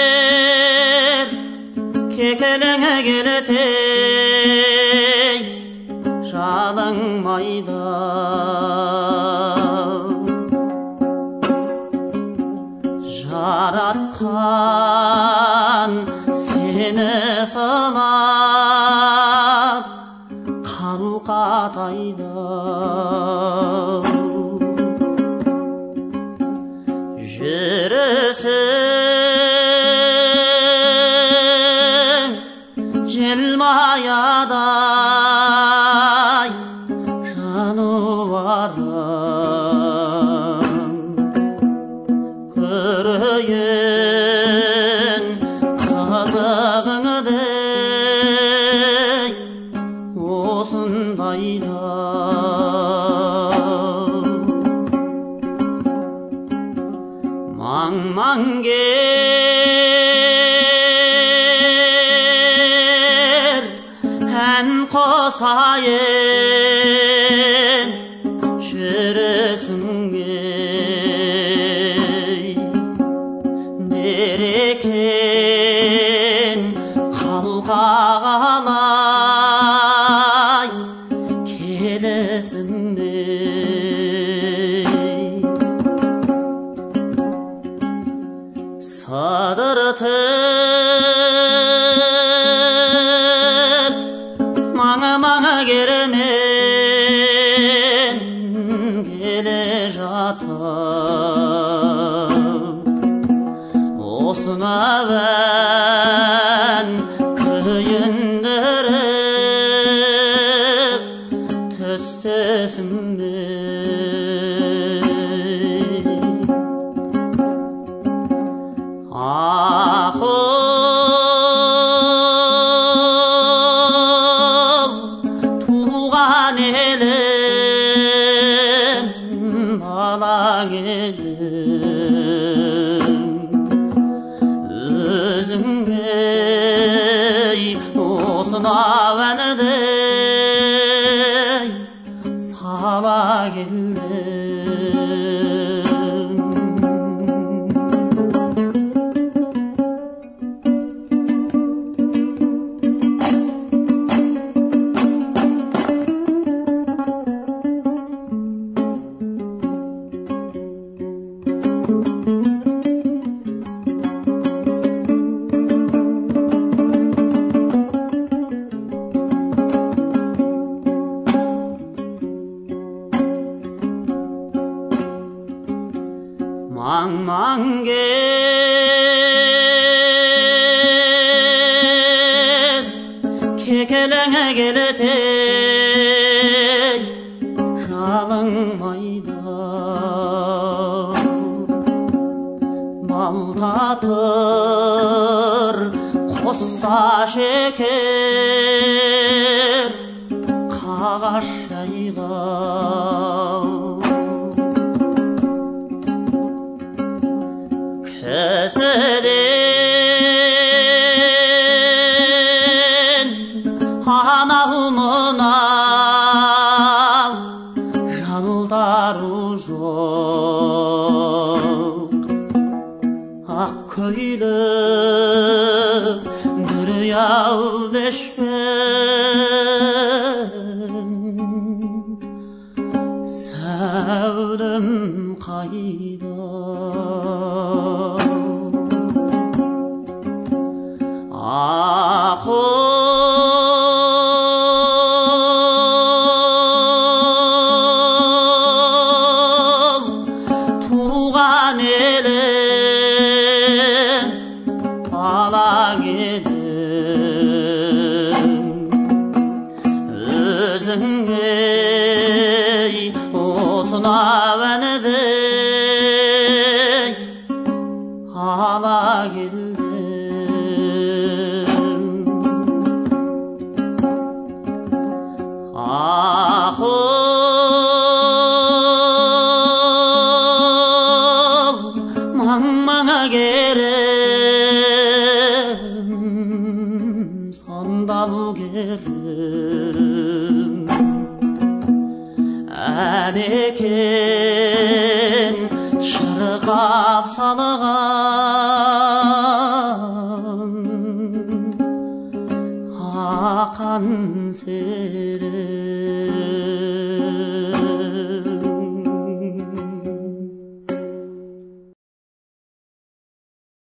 маңгер кекелеңе келетей жалың майда жаратқан сені сылап қалқатайда жүрісің желмаядай жануарым көрейін қызығыңды осындайда қосайын жүрісіңе дерекең қалқалай келісіңе сыдыртып Osuna ben kıyındırıp Töz tözümdür Novenedir маң маңгер кекелеңе келетей жалың майда балтатыр қосса шекер кісіден анау мынау жалдару жоқ ақ көйлек дүрияу бешпен туған елім балаң елім өзіңе осынау керім сандал керім әнекең шырқап салған ақан сері